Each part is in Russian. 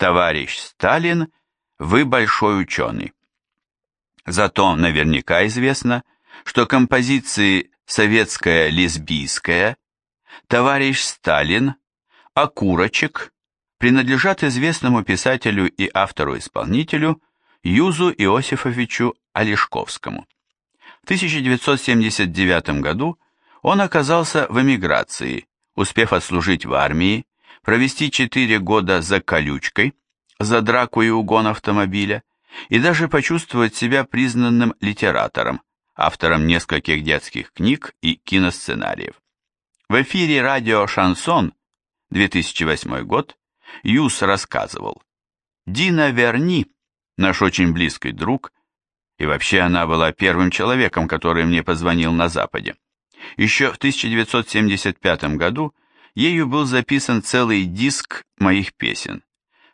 «Товарищ Сталин, вы большой ученый». Зато наверняка известно, что композиции «Советская лесбийская», «Товарищ Сталин», «Окурочек» принадлежат известному писателю и автору-исполнителю Юзу Иосифовичу Олешковскому. В 1979 году он оказался в эмиграции, успев отслужить в армии, провести 4 года за колючкой, за драку и угон автомобиля, и даже почувствовать себя признанным литератором, автором нескольких детских книг и киносценариев. В эфире радио «Шансон» 2008 год Юс рассказывал. Дина Верни, наш очень близкий друг, и вообще она была первым человеком, который мне позвонил на Западе. Еще в 1975 году ею был записан целый диск моих песен.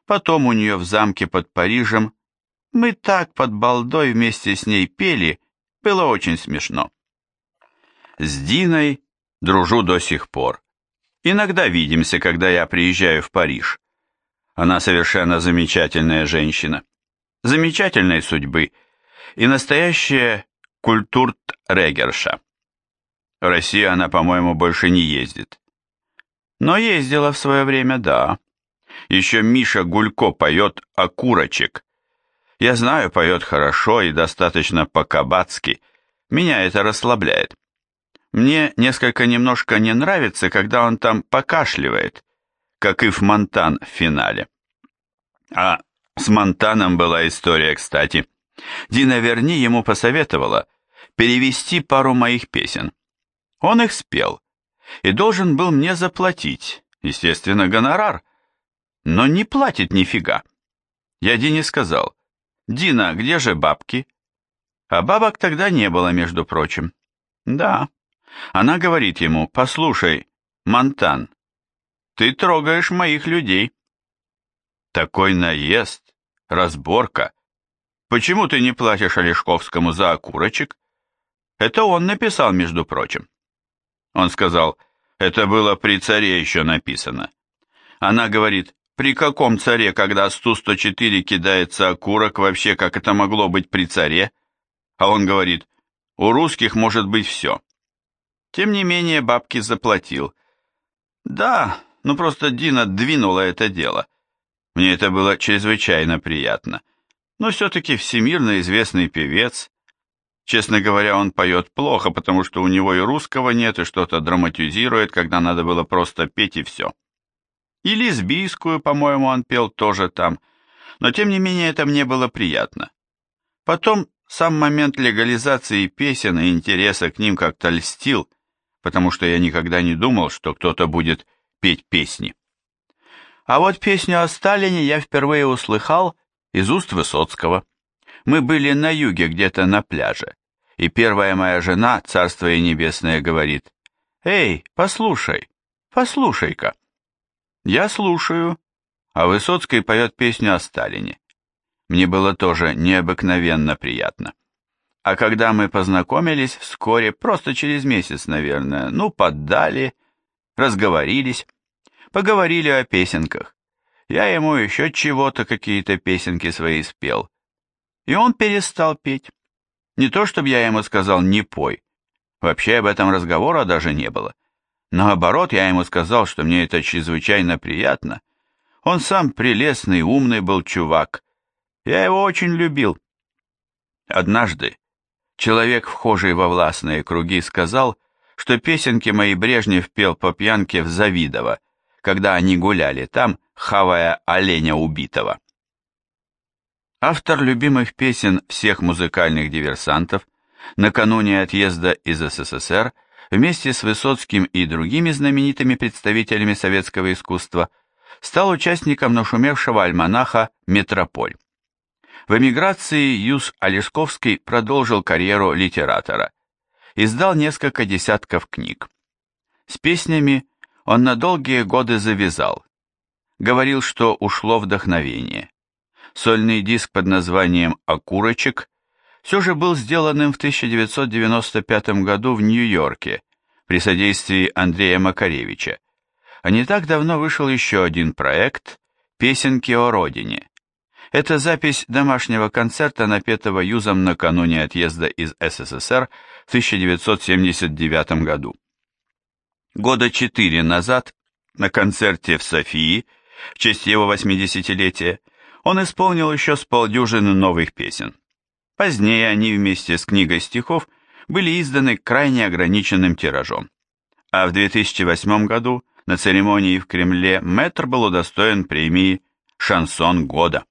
Потом у нее в замке под Парижем мы так под балдой вместе с ней пели, было очень смешно. С Диной дружу до сих пор. Иногда видимся, когда я приезжаю в Париж. Она совершенно замечательная женщина. Замечательной судьбы и настоящая культурт-регерша. В Россию она, по-моему, больше не ездит. Но ездила в свое время, да. Еще Миша Гулько поет «Окурочек», я знаю, поет хорошо и достаточно по-кабацки. Меня это расслабляет. Мне несколько немножко не нравится, когда он там покашливает, как и в Монтан в финале. А с Монтаном была история, кстати. Дина Верни ему посоветовала перевести пару моих песен. Он их спел и должен был мне заплатить, естественно, гонорар, но не платит нифига. Я Дине сказал, «Дина, где же бабки?» А бабок тогда не было, между прочим. «Да». Она говорит ему, «Послушай, Монтан, ты трогаешь моих людей». Такой наезд, разборка. Почему ты не платишь Олешковскому за окурочек? Это он написал, между прочим. Он сказал, это было при царе еще написано. Она говорит, при каком царе, когда с Ту-104 кидается окурок, вообще как это могло быть при царе? А он говорит, у русских может быть все. Тем не менее, бабки заплатил. Да, ну просто Дина двинула это дело. Мне это было чрезвычайно приятно. Но все-таки всемирно известный певец. Честно говоря, он поет плохо, потому что у него и русского нет, и что-то драматизирует, когда надо было просто петь и все. И лесбийскую, по-моему, он пел тоже там, но тем не менее это мне было приятно. Потом сам момент легализации песен и интереса к ним как-то льстил, потому что я никогда не думал, что кто-то будет петь песни. А вот песню о Сталине я впервые услыхал из уст Высоцкого. Мы были на юге, где-то на пляже, и первая моя жена, царство ей небесное, говорит, «Эй, послушай, послушай-ка». Я слушаю, а Высоцкий поет песню о Сталине. Мне было тоже необыкновенно приятно. А когда мы познакомились вскоре, просто через месяц, наверное, ну, поддали, разговорились, поговорили о песенках. Я ему еще чего-то, какие-то песенки свои спел. И он перестал петь. Не то, чтобы я ему сказал «не пой». Вообще об этом разговора даже не было. Наоборот, я ему сказал, что мне это чрезвычайно приятно. Он сам прелестный, умный был чувак. Я его очень любил. Однажды человек, вхожий во властные круги, сказал, что песенки мои Брежнев пел по пьянке в Завидово, когда они гуляли там, хавая оленя убитого. Автор любимых песен всех музыкальных диверсантов накануне отъезда из СССР – вместе с Высоцким и другими знаменитыми представителями советского искусства стал участником нашумевшего альманаха «Метрополь». В эмиграции Юс Олешковский продолжил карьеру литератора. Издал несколько десятков книг. С песнями он на долгие годы завязал. Говорил, что ушло вдохновение. Сольный диск под названием «Окурочек» все же был сделанным в 1995 году в Нью-Йорке при содействии Андрея Макаревича. А не так давно вышел еще один проект «Песенки о родине». Это запись домашнего концерта, напетого Юзом накануне отъезда из СССР в 1979 году. Года четыре назад на концерте в Софии в честь его 80-летия он исполнил еще с полдюжины новых песен. Позднее они вместе с книгой стихов были изданы крайне ограниченным тиражом. А в 2008 году на церемонии в Кремле Мэтр был удостоен премии «Шансон года».